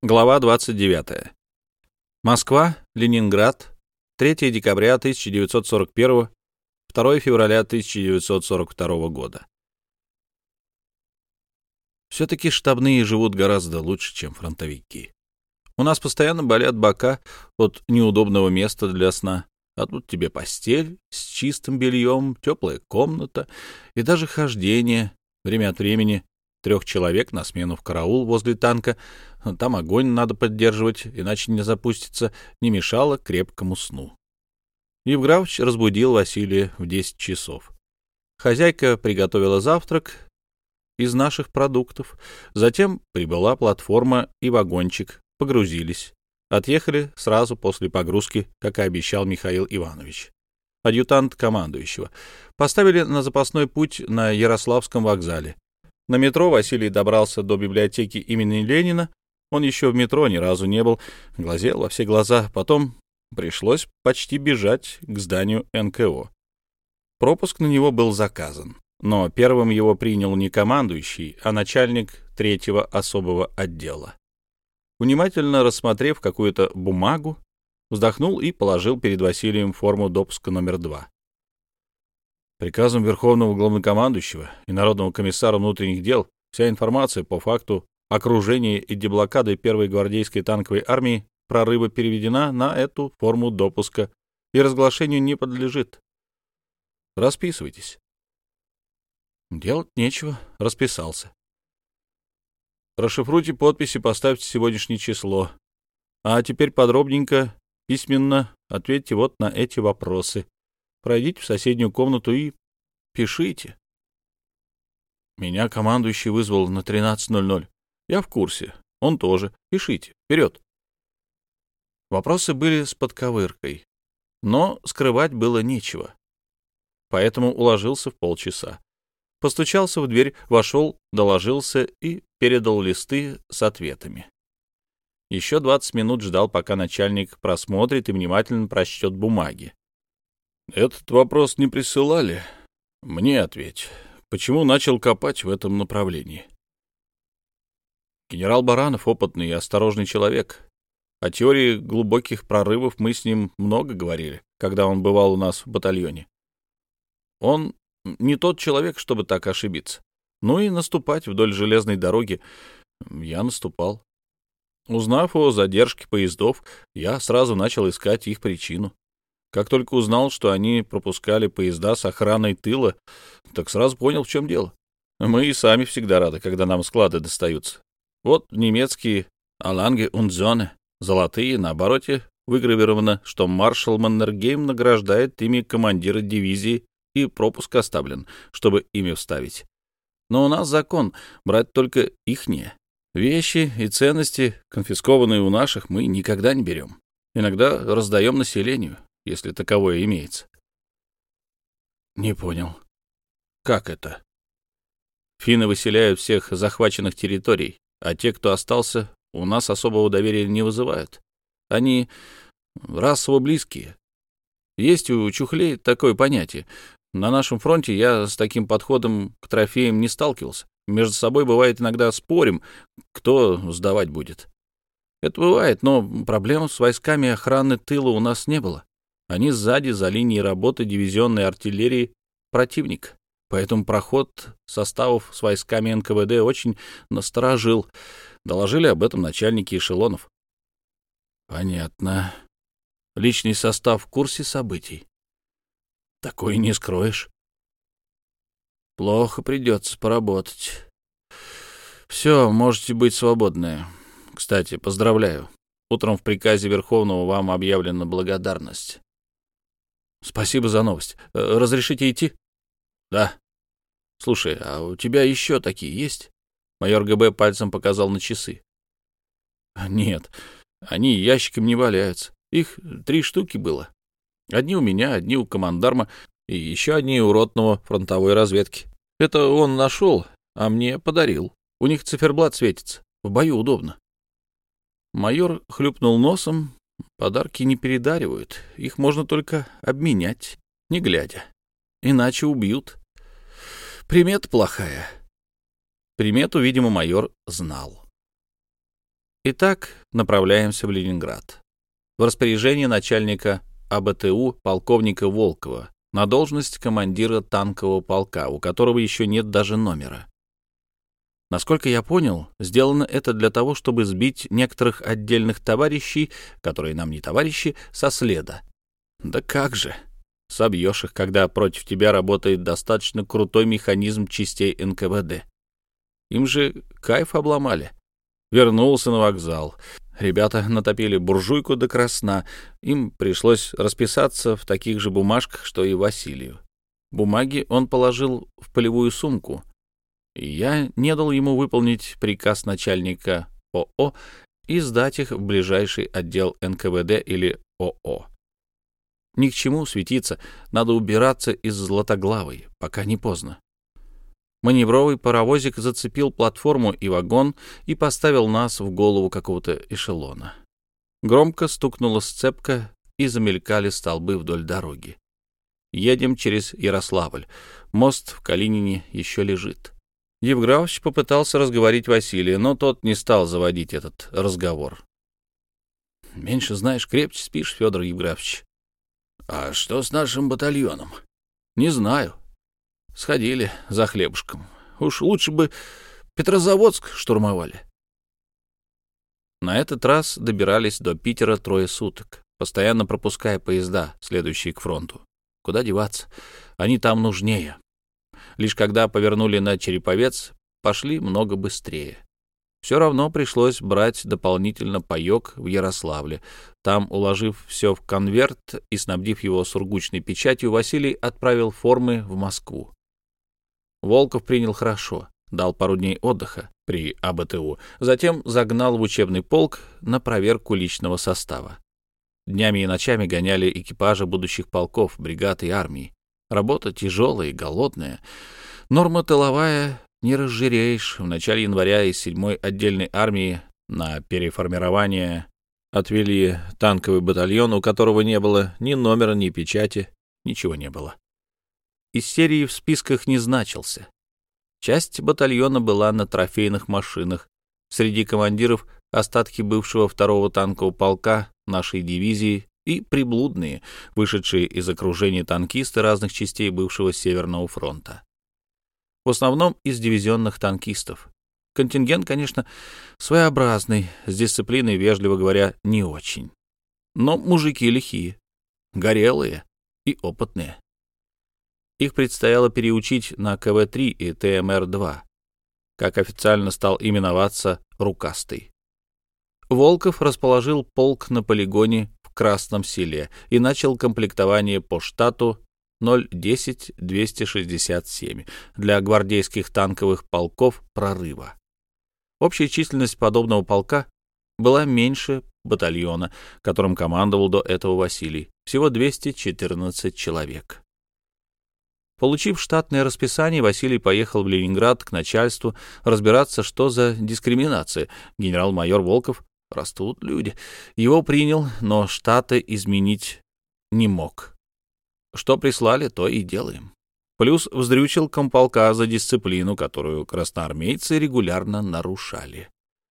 Глава 29. Москва, Ленинград, 3 декабря 1941, 2 февраля 1942 года. Все-таки штабные живут гораздо лучше, чем фронтовики. У нас постоянно болят бока от неудобного места для сна, а тут тебе постель с чистым бельем, теплая комната и даже хождение время от времени трех человек на смену в караул возле танка. Там огонь надо поддерживать, иначе не запустится, не мешало крепкому сну. Евграфович разбудил Василия в десять часов. Хозяйка приготовила завтрак из наших продуктов. Затем прибыла платформа и вагончик, погрузились. Отъехали сразу после погрузки, как и обещал Михаил Иванович. Адъютант командующего. Поставили на запасной путь на Ярославском вокзале. На метро Василий добрался до библиотеки имени Ленина. Он еще в метро ни разу не был, глазел во все глаза. Потом пришлось почти бежать к зданию НКО. Пропуск на него был заказан, но первым его принял не командующий, а начальник третьего особого отдела. Внимательно рассмотрев какую-то бумагу, вздохнул и положил перед Василием форму допуска номер два. Приказом Верховного Главнокомандующего и Народного комиссара внутренних дел вся информация по факту окружения и деблокады первой гвардейской танковой армии прорыва переведена на эту форму допуска и разглашению не подлежит. Расписывайтесь. Делать нечего, расписался. Расшифруйте подписи, поставьте сегодняшнее число. А теперь подробненько, письменно ответьте вот на эти вопросы. Пройдите в соседнюю комнату и пишите. Меня командующий вызвал на 13.00. Я в курсе. Он тоже. Пишите. Вперед. Вопросы были с подковыркой, но скрывать было нечего. Поэтому уложился в полчаса. Постучался в дверь, вошел, доложился и передал листы с ответами. Еще 20 минут ждал, пока начальник просмотрит и внимательно прочтет бумаги. Этот вопрос не присылали. Мне ответь, почему начал копать в этом направлении? Генерал Баранов — опытный и осторожный человек. О теории глубоких прорывов мы с ним много говорили, когда он бывал у нас в батальоне. Он не тот человек, чтобы так ошибиться. Ну и наступать вдоль железной дороги я наступал. Узнав о задержке поездов, я сразу начал искать их причину. Как только узнал, что они пропускали поезда с охраной тыла, так сразу понял, в чем дело. Мы и сами всегда рады, когда нам склады достаются. Вот немецкие «Аланге und Zone» золотые, на обороте выгравировано, что маршал Маннергейм награждает ими командира дивизии, и пропуск оставлен, чтобы ими вставить. Но у нас закон — брать только ихние. Вещи и ценности, конфискованные у наших, мы никогда не берем. Иногда раздаем населению если таковое имеется. Не понял. Как это? Финны выселяют всех захваченных территорий, а те, кто остался, у нас особого доверия не вызывают. Они расово близкие. Есть у чухлей такое понятие. На нашем фронте я с таким подходом к трофеям не сталкивался. Между собой бывает иногда спорим, кто сдавать будет. Это бывает, но проблем с войсками охраны тыла у нас не было. Они сзади, за линией работы дивизионной артиллерии противник. Поэтому проход составов с войсками НКВД очень насторожил. Доложили об этом начальники эшелонов. Понятно. Личный состав в курсе событий. Такое не скроешь. Плохо придется поработать. Все, можете быть свободны. Кстати, поздравляю. Утром в приказе Верховного вам объявлена благодарность. Спасибо за новость. Э, разрешите идти? Да. Слушай, а у тебя еще такие есть? Майор ГБ пальцем показал на часы. Нет, они ящиками не валяются. Их три штуки было. Одни у меня, одни у командарма и еще одни у ротного фронтовой разведки. Это он нашел, а мне подарил. У них циферблат светится. В бою удобно. Майор хлюпнул носом, Подарки не передаривают, их можно только обменять, не глядя. Иначе убьют. Примета плохая. Примету, видимо, майор знал. Итак, направляемся в Ленинград. В распоряжении начальника АБТУ полковника Волкова на должность командира танкового полка, у которого еще нет даже номера. Насколько я понял, сделано это для того, чтобы сбить некоторых отдельных товарищей, которые нам не товарищи, со следа. Да как же! Собьешь их, когда против тебя работает достаточно крутой механизм частей НКВД. Им же кайф обломали. Вернулся на вокзал. Ребята натопили буржуйку до красна. Им пришлось расписаться в таких же бумажках, что и Василию. Бумаги он положил в полевую сумку, я не дал ему выполнить приказ начальника ОО и сдать их в ближайший отдел НКВД или ОО. Ни к чему светиться, надо убираться из Златоглавой, пока не поздно. Маневровый паровозик зацепил платформу и вагон и поставил нас в голову какого-то эшелона. Громко стукнула сцепка, и замелькали столбы вдоль дороги. Едем через Ярославль. Мост в Калинине еще лежит. Евграфович попытался разговорить Василия, но тот не стал заводить этот разговор. — Меньше знаешь, крепче спишь, Федор Евграфович. — А что с нашим батальоном? — Не знаю. Сходили за хлебушком. Уж лучше бы Петрозаводск штурмовали. На этот раз добирались до Питера трое суток, постоянно пропуская поезда, следующие к фронту. Куда деваться? Они там нужнее. Лишь когда повернули на Череповец, пошли много быстрее. Все равно пришлось брать дополнительно паек в Ярославле. Там, уложив все в конверт и снабдив его сургучной печатью, Василий отправил формы в Москву. Волков принял хорошо, дал пару дней отдыха при АБТУ, затем загнал в учебный полк на проверку личного состава. Днями и ночами гоняли экипажи будущих полков, бригад и армии. Работа тяжелая и голодная. Норма тыловая не разжиреешь. В начале января из 7-й отдельной армии на переформирование отвели танковый батальон, у которого не было ни номера, ни печати, ничего не было из серии в списках не значился. Часть батальона была на трофейных машинах. Среди командиров остатки бывшего второго танкового полка нашей дивизии и приблудные, вышедшие из окружения танкисты разных частей бывшего Северного фронта. В основном из дивизионных танкистов. Контингент, конечно, своеобразный, с дисциплиной, вежливо говоря, не очень. Но мужики лихие, горелые и опытные. Их предстояло переучить на КВ-3 и ТМР-2, как официально стал именоваться «Рукастый». Волков расположил полк на полигоне в Красном селе и начал комплектование по штату 010-267 для гвардейских танковых полков прорыва. Общая численность подобного полка была меньше батальона, которым командовал до этого Василий, всего 214 человек. Получив штатное расписание, Василий поехал в Ленинград к начальству разбираться, что за дискриминация. Генерал-майор Волков растут люди. Его принял, но штаты изменить не мог. Что прислали, то и делаем. Плюс вздрючил комполка за дисциплину, которую красноармейцы регулярно нарушали.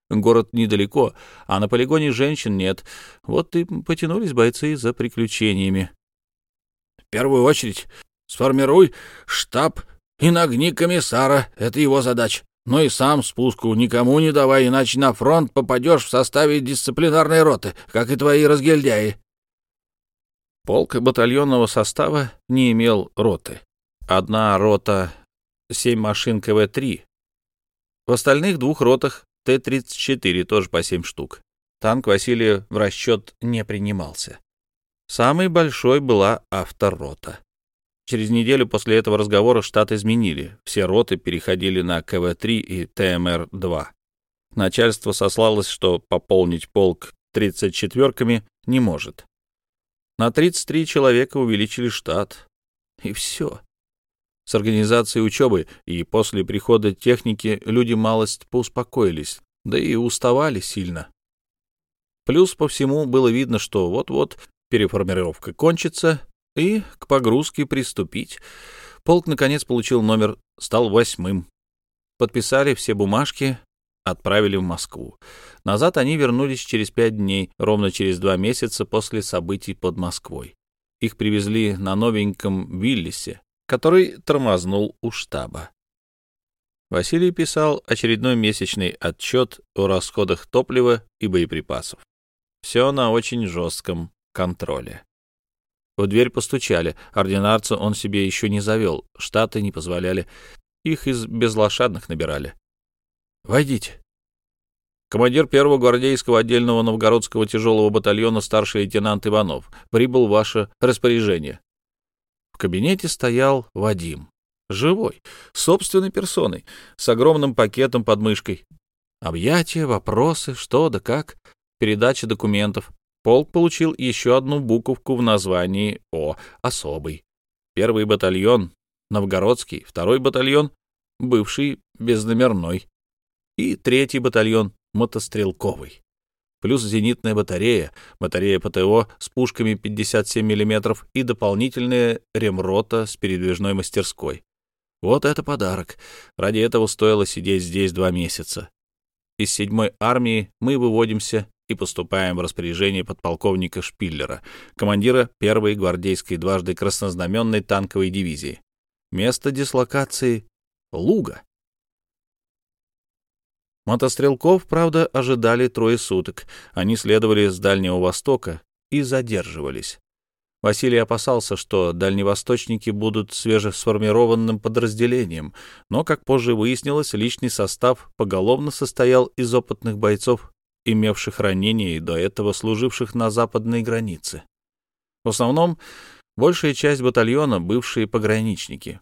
Город недалеко, а на полигоне женщин нет. Вот и потянулись бойцы за приключениями. — В первую очередь Сформируй штаб и нагни комиссара, это его задача. Но и сам спуску никому не давай, иначе на фронт попадешь в составе дисциплинарной роты, как и твои разгильдяи. Полк батальонного состава не имел роты. Одна рота — семь машин КВ-3. В остальных двух ротах Т-34, тоже по семь штук. Танк Василия в расчет не принимался. Самой большой была авторота. Через неделю после этого разговора штат изменили. Все роты переходили на КВ-3 и ТМР-2. Начальство сослалось, что пополнить полк 34-ками не может. На 33 человека увеличили штат. И все. С организацией учебы и после прихода техники люди малость поуспокоились, да и уставали сильно. Плюс по всему было видно, что вот-вот переформировка кончится, и к погрузке приступить. Полк, наконец, получил номер, стал восьмым. Подписали все бумажки, отправили в Москву. Назад они вернулись через пять дней, ровно через два месяца после событий под Москвой. Их привезли на новеньком Виллисе, который тормознул у штаба. Василий писал очередной месячный отчет о расходах топлива и боеприпасов. Все на очень жестком контроле. В дверь постучали. Ординарца он себе еще не завел. Штаты не позволяли. Их из безлошадных набирали. «Войдите». Командир первого гвардейского отдельного новгородского тяжелого батальона старший лейтенант Иванов. Прибыл ваше распоряжение. В кабинете стоял Вадим. Живой, собственной персоной, с огромным пакетом под мышкой. Объятия, вопросы, что да как, передача документов. Полк получил еще одну буковку в названии О, особый. Первый батальон — Новгородский, второй батальон — бывший безномерной, и третий батальон — мотострелковый. Плюс зенитная батарея, батарея ПТО с пушками 57 мм и дополнительная ремрота с передвижной мастерской. Вот это подарок. Ради этого стоило сидеть здесь два месяца. Из седьмой армии мы выводимся и поступаем в распоряжение подполковника Шпиллера, командира первой гвардейской дважды краснознаменной танковой дивизии. Место дислокации — Луга. Мотострелков, правда, ожидали трое суток. Они следовали с Дальнего Востока и задерживались. Василий опасался, что дальневосточники будут свежесформированным подразделением, но, как позже выяснилось, личный состав поголовно состоял из опытных бойцов, имевших ранения и до этого служивших на западной границе. В основном, большая часть батальона — бывшие пограничники.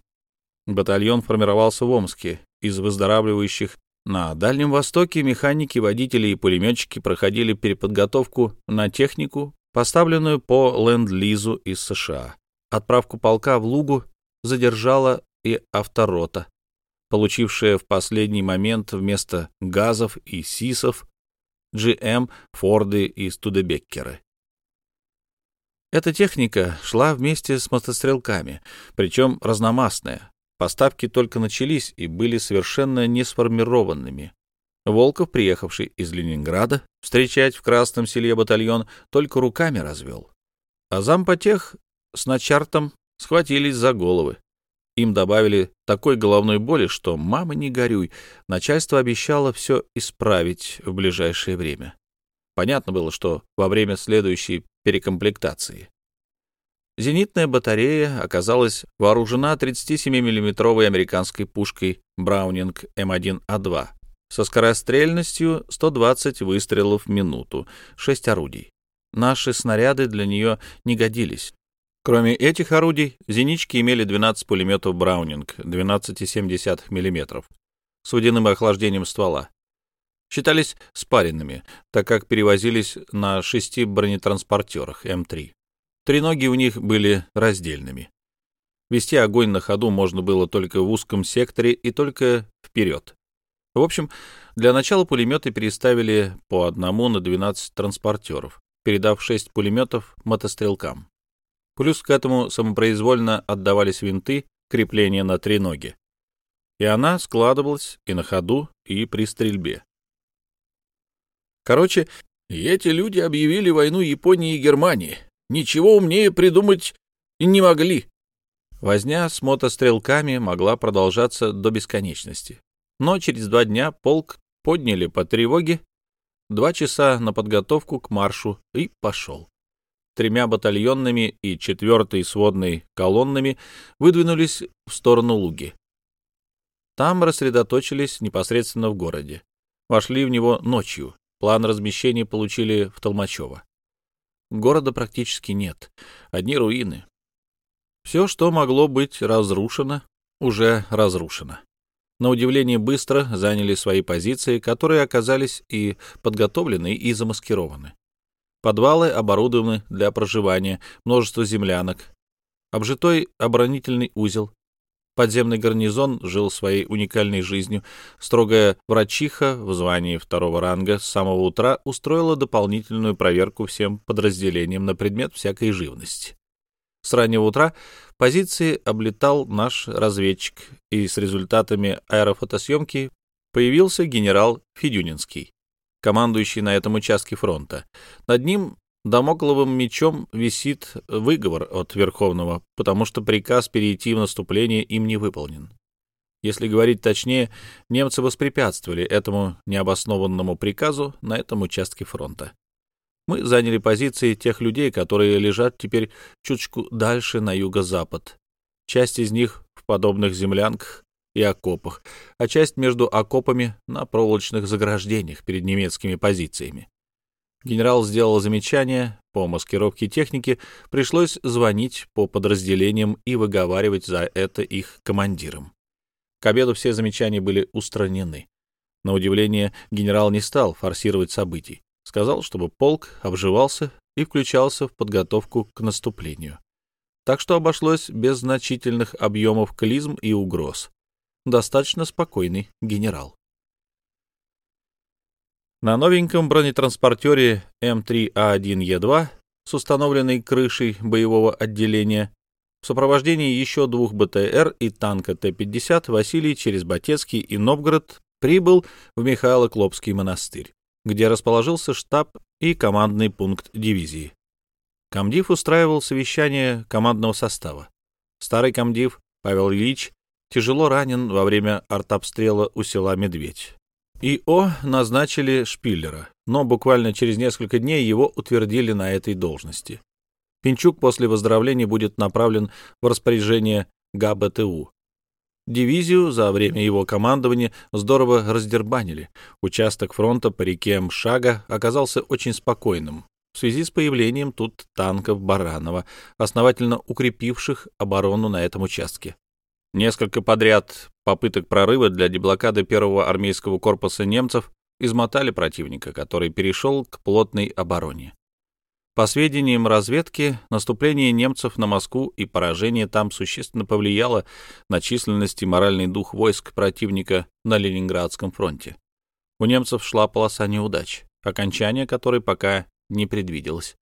Батальон формировался в Омске из выздоравливающих на Дальнем Востоке механики, водители и пулеметчики проходили переподготовку на технику, поставленную по ленд-лизу из США. Отправку полка в Лугу задержала и авторота, получившая в последний момент вместо газов и сисов GM, Форды и Студебеккеры. Эта техника шла вместе с мотострелками, причем разномастная. Поставки только начались и были совершенно не сформированными. Волков, приехавший из Ленинграда, встречать в Красном селе батальон, только руками развел. А зампотех с начартом схватились за головы. Им добавили такой головной боли, что, мама, не горюй, начальство обещало все исправить в ближайшее время. Понятно было, что во время следующей перекомплектации. Зенитная батарея оказалась вооружена 37 миллиметровой американской пушкой Браунинг М1А2 со скорострельностью 120 выстрелов в минуту, 6 орудий. Наши снаряды для нее не годились. Кроме этих орудий, зенички имели 12 пулеметов Браунинг 12,7 мм с водяным охлаждением ствола. Считались спаренными, так как перевозились на шести бронетранспортерах М3. Треноги у них были раздельными. Вести огонь на ходу можно было только в узком секторе и только вперед. В общем, для начала пулеметы переставили по одному на 12 транспортеров, передав 6 пулеметов мотострелкам. Плюс к этому самопроизвольно отдавались винты, крепления на три ноги. И она складывалась и на ходу, и при стрельбе. Короче, эти люди объявили войну Японии и Германии. Ничего умнее придумать не могли. Возня с мотострелками могла продолжаться до бесконечности но через два дня полк подняли по тревоге, два часа на подготовку к маршу и пошел. Тремя батальонными и четвертой сводной колоннами выдвинулись в сторону Луги. Там рассредоточились непосредственно в городе. Вошли в него ночью. План размещения получили в Толмачево. Города практически нет. Одни руины. Все, что могло быть разрушено, уже разрушено на удивление быстро заняли свои позиции, которые оказались и подготовлены, и замаскированы. Подвалы оборудованы для проживания, множество землянок, обжитой оборонительный узел. Подземный гарнизон жил своей уникальной жизнью. Строгая врачиха в звании второго ранга с самого утра устроила дополнительную проверку всем подразделениям на предмет всякой живности. С раннего утра позиции облетал наш разведчик и с результатами аэрофотосъемки появился генерал Федюнинский, командующий на этом участке фронта. Над ним Дамокловым мечом висит выговор от Верховного, потому что приказ перейти в наступление им не выполнен. Если говорить точнее, немцы воспрепятствовали этому необоснованному приказу на этом участке фронта. Мы заняли позиции тех людей, которые лежат теперь чуточку дальше на юго-запад. Часть из них в подобных землянках и окопах, а часть между окопами на проволочных заграждениях перед немецкими позициями. Генерал сделал замечание, по маскировке техники пришлось звонить по подразделениям и выговаривать за это их командирам. К обеду все замечания были устранены. На удивление, генерал не стал форсировать событий. Сказал, чтобы полк обживался и включался в подготовку к наступлению. Так что обошлось без значительных объемов клизм и угроз. Достаточно спокойный генерал. На новеньком бронетранспортере М3А1Е2 с установленной крышей боевого отделения в сопровождении еще двух БТР и танка Т-50 Василий через Батецкий и Новгород прибыл в Михайло-Клопский монастырь, где расположился штаб и командный пункт дивизии. Комдив устраивал совещание командного состава. Старый комдив Павел Ильич тяжело ранен во время артобстрела у села Медведь. ИО назначили Шпиллера, но буквально через несколько дней его утвердили на этой должности. Пинчук после выздоровления будет направлен в распоряжение ГАБТУ. Дивизию за время его командования здорово раздербанили. Участок фронта по реке Мшага оказался очень спокойным в связи с появлением тут танков Баранова, основательно укрепивших оборону на этом участке. Несколько подряд попыток прорыва для деблокады первого армейского корпуса немцев измотали противника, который перешел к плотной обороне. По сведениям разведки, наступление немцев на Москву и поражение там существенно повлияло на численность и моральный дух войск противника на Ленинградском фронте. У немцев шла полоса неудач, окончание которой пока не предвиделось.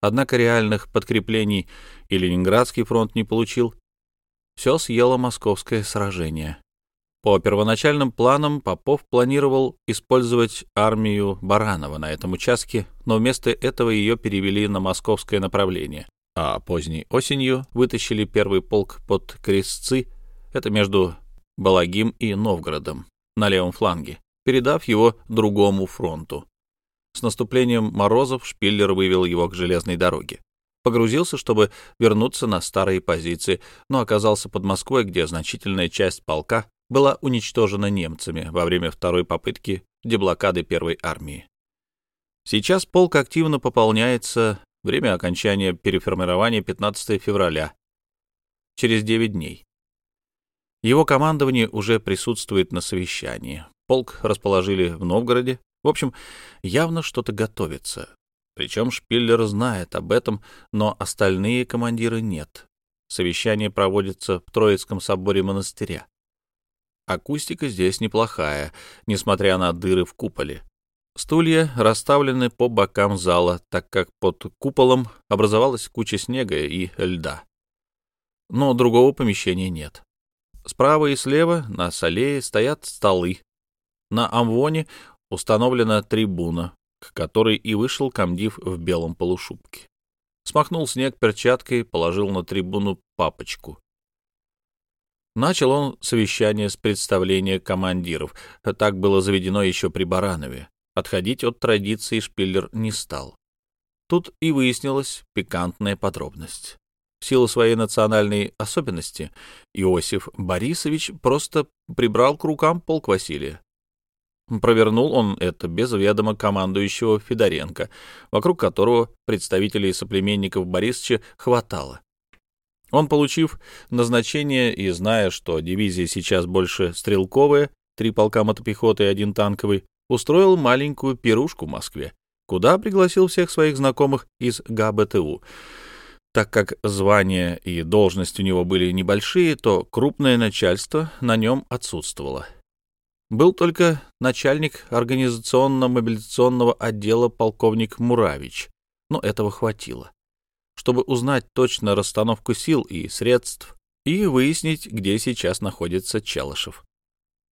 Однако реальных подкреплений и Ленинградский фронт не получил, все съело московское сражение. По первоначальным планам Попов планировал использовать армию Баранова на этом участке, но вместо этого ее перевели на московское направление, а поздней осенью вытащили первый полк под Крестцы, это между Балагим и Новгородом, на левом фланге, передав его другому фронту. С наступлением морозов Шпиллер вывел его к железной дороге погрузился, чтобы вернуться на старые позиции, но оказался под Москвой, где значительная часть полка была уничтожена немцами во время второй попытки деблокады Первой армии. Сейчас полк активно пополняется, время окончания переформирования 15 февраля, через 9 дней. Его командование уже присутствует на совещании. Полк расположили в Новгороде. В общем, явно что-то готовится. Причем Шпиллер знает об этом, но остальные командиры нет. Совещание проводится в Троицком соборе монастыря. Акустика здесь неплохая, несмотря на дыры в куполе. Стулья расставлены по бокам зала, так как под куполом образовалась куча снега и льда. Но другого помещения нет. Справа и слева на солее стоят столы. На амвоне установлена трибуна, к которой и вышел комдив в белом полушубке. Смахнул снег перчаткой, положил на трибуну папочку. Начал он совещание с представления командиров. Так было заведено еще при Баранове. Отходить от традиции Шпиллер не стал. Тут и выяснилась пикантная подробность. В силу своей национальной особенности Иосиф Борисович просто прибрал к рукам полк Василия. Провернул он это без ведома командующего Федоренко, вокруг которого представителей соплеменников Борисовича хватало. Он, получив назначение и зная, что дивизия сейчас больше стрелковая, три полка мотопехоты и один танковый, устроил маленькую пирушку в Москве, куда пригласил всех своих знакомых из ГАБТУ. Так как звания и должность у него были небольшие, то крупное начальство на нем отсутствовало. Был только начальник организационно-мобилизационного отдела полковник Муравич, но этого хватило, чтобы узнать точно расстановку сил и средств и выяснить, где сейчас находится Челышев.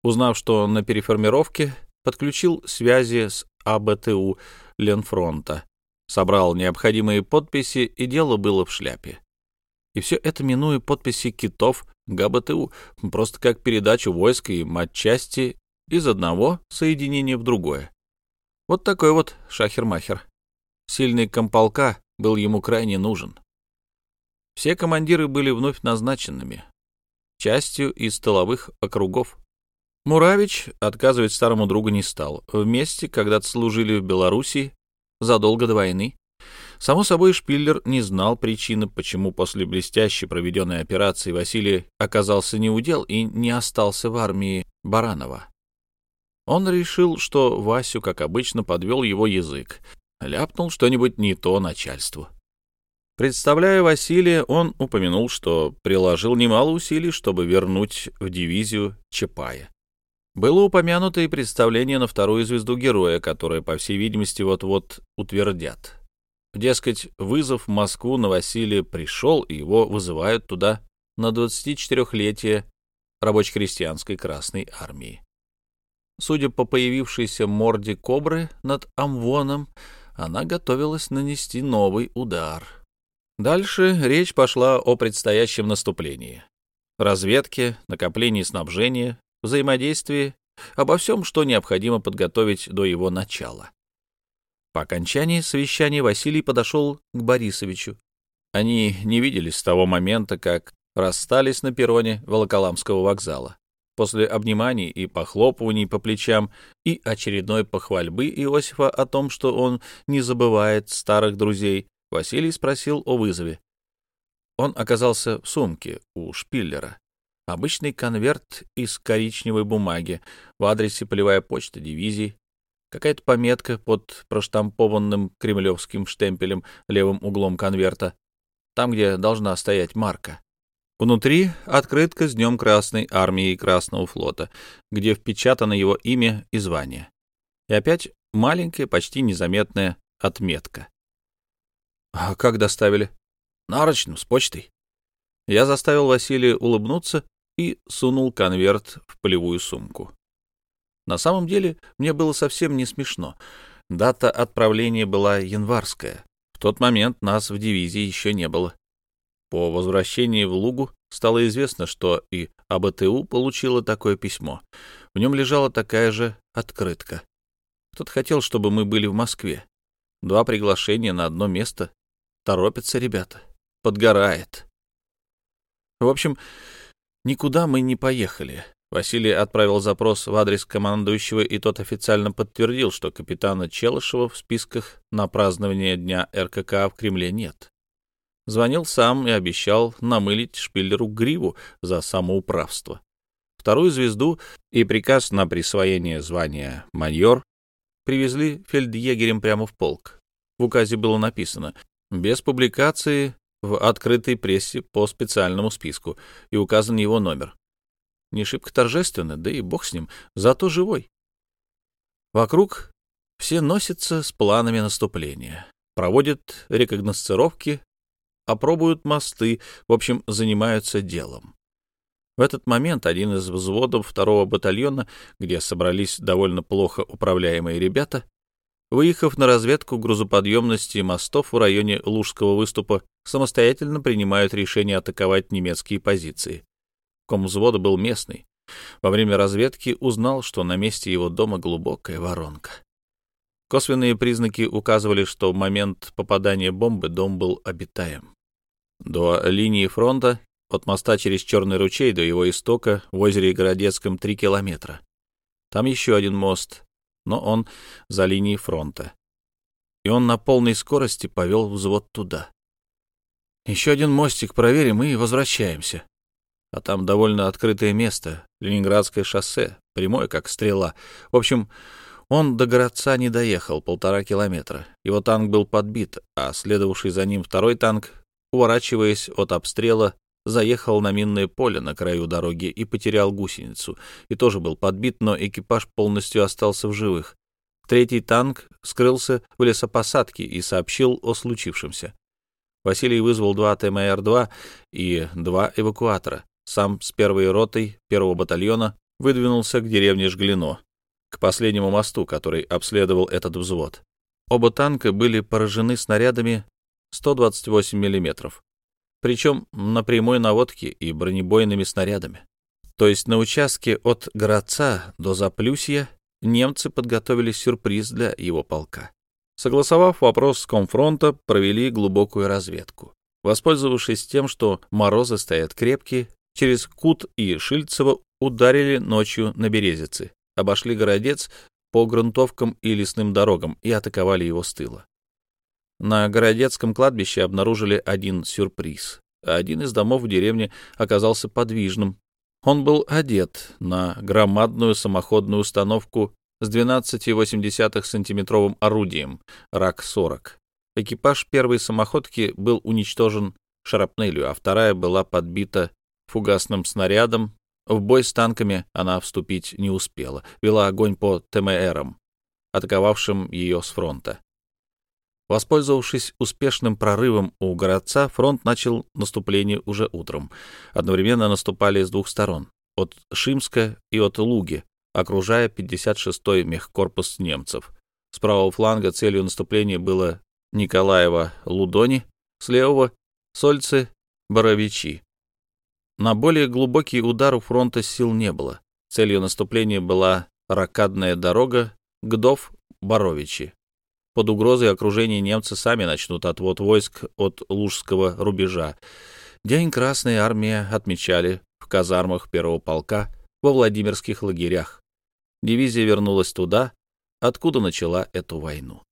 Узнав, что на переформировке, подключил связи с АБТУ Ленфронта, собрал необходимые подписи, и дело было в шляпе. И все это минуя подписи китов ГБТУ, просто как передачу войск и матчасти из одного соединения в другое. Вот такой вот шахер-махер. Сильный комполка был ему крайне нужен. Все командиры были вновь назначенными, частью из тыловых округов. Муравич отказывать старому другу не стал. Вместе когда-то служили в Белоруссии задолго до войны. Само собой, Шпиллер не знал причины, почему после блестяще проведенной операции Василий оказался неудел и не остался в армии Баранова. Он решил, что Васю, как обычно, подвел его язык, ляпнул что-нибудь не то начальству. Представляя Василия, он упомянул, что приложил немало усилий, чтобы вернуть в дивизию Чапая. Было упомянуто и представление на вторую звезду героя, которое, по всей видимости, вот-вот утвердят. Дескать, вызов в Москву на Василия пришел, и его вызывают туда на 24-летие рабоче-крестьянской Красной Армии. Судя по появившейся морде кобры над Амвоном, она готовилась нанести новый удар. Дальше речь пошла о предстоящем наступлении. Разведке, накоплении снабжения, взаимодействии, обо всем, что необходимо подготовить до его начала. По окончании совещания Василий подошел к Борисовичу. Они не виделись с того момента, как расстались на перроне Волоколамского вокзала. После обниманий и похлопываний по плечам и очередной похвальбы Иосифа о том, что он не забывает старых друзей, Василий спросил о вызове. Он оказался в сумке у Шпиллера. Обычный конверт из коричневой бумаги, в адресе полевая почта дивизии, какая-то пометка под проштампованным кремлевским штемпелем левым углом конверта, там, где должна стоять марка. Внутри открытка с Днем Красной Армии и Красного флота, где впечатано его имя и звание. И опять маленькая, почти незаметная отметка. «А как доставили?» «Нарочным, с почтой». Я заставил Василия улыбнуться и сунул конверт в полевую сумку. На самом деле мне было совсем не смешно. Дата отправления была январская. В тот момент нас в дивизии еще не было. По возвращении в Лугу стало известно, что и АБТУ получила такое письмо. В нем лежала такая же открытка. Кто-то хотел, чтобы мы были в Москве. Два приглашения на одно место. Торопятся ребята. Подгорает. В общем, Никуда мы не поехали. Василий отправил запрос в адрес командующего, и тот официально подтвердил, что капитана Челышева в списках на празднование Дня РКК в Кремле нет. Звонил сам и обещал намылить Шпиллеру гриву за самоуправство. Вторую звезду и приказ на присвоение звания майор привезли фельдъегерем прямо в полк. В указе было написано «Без публикации в открытой прессе по специальному списку, и указан его номер. Не шибко торжественно, да и бог с ним, зато живой. Вокруг все носятся с планами наступления, проводят рекогносцировки, опробуют мосты, в общем, занимаются делом. В этот момент один из взводов второго батальона, где собрались довольно плохо управляемые ребята, выехав на разведку грузоподъемности мостов в районе Лужского выступа, самостоятельно принимают решение атаковать немецкие позиции. Комвзвода был местный. Во время разведки узнал, что на месте его дома глубокая воронка. Косвенные признаки указывали, что в момент попадания бомбы дом был обитаем. До линии фронта, от моста через Черный ручей до его истока в озере Городецком 3 километра. Там еще один мост, но он за линией фронта. И он на полной скорости повел взвод туда. Еще один мостик проверим и возвращаемся. А там довольно открытое место, Ленинградское шоссе, прямое, как стрела. В общем, он до городца не доехал, полтора километра. Его танк был подбит, а следовавший за ним второй танк, уворачиваясь от обстрела, заехал на минное поле на краю дороги и потерял гусеницу, и тоже был подбит, но экипаж полностью остался в живых. Третий танк скрылся в лесопосадке и сообщил о случившемся. Василий вызвал два ТМР-2 и два эвакуатора, сам с первой ротой первого батальона выдвинулся к деревне Жглино, к последнему мосту, который обследовал этот взвод. Оба танка были поражены снарядами 128 мм, причем на прямой наводке и бронебойными снарядами. То есть на участке от Городца до Заплюсья немцы подготовили сюрприз для его полка. Согласовав вопрос с комфронта, провели глубокую разведку. Воспользовавшись тем, что морозы стоят крепкие, через Кут и Шильцево ударили ночью на Березицы, обошли городец по грунтовкам и лесным дорогам и атаковали его с тыла. На Городецком кладбище обнаружили один сюрприз. Один из домов в деревне оказался подвижным. Он был одет на громадную самоходную установку с 12,8-сантиметровым орудием РАК-40. Экипаж первой самоходки был уничтожен шарапнелью, а вторая была подбита фугасным снарядом. В бой с танками она вступить не успела, вела огонь по ТМРам, атаковавшим ее с фронта. Воспользовавшись успешным прорывом у городца, фронт начал наступление уже утром. Одновременно наступали с двух сторон, от Шимска и от Луги, окружая 56-й мехкорпус немцев. С правого фланга целью наступления было Николаева-Лудони, с левого — Сольцы-Боровичи. На более глубокий удар у фронта сил не было. Целью наступления была ракадная дорога Гдов-Боровичи. Под угрозой окружения немцы сами начнут отвод войск от Лужского рубежа. День Красной Армии отмечали в казармах первого полка во Владимирских лагерях. Дивизия вернулась туда, откуда начала эту войну.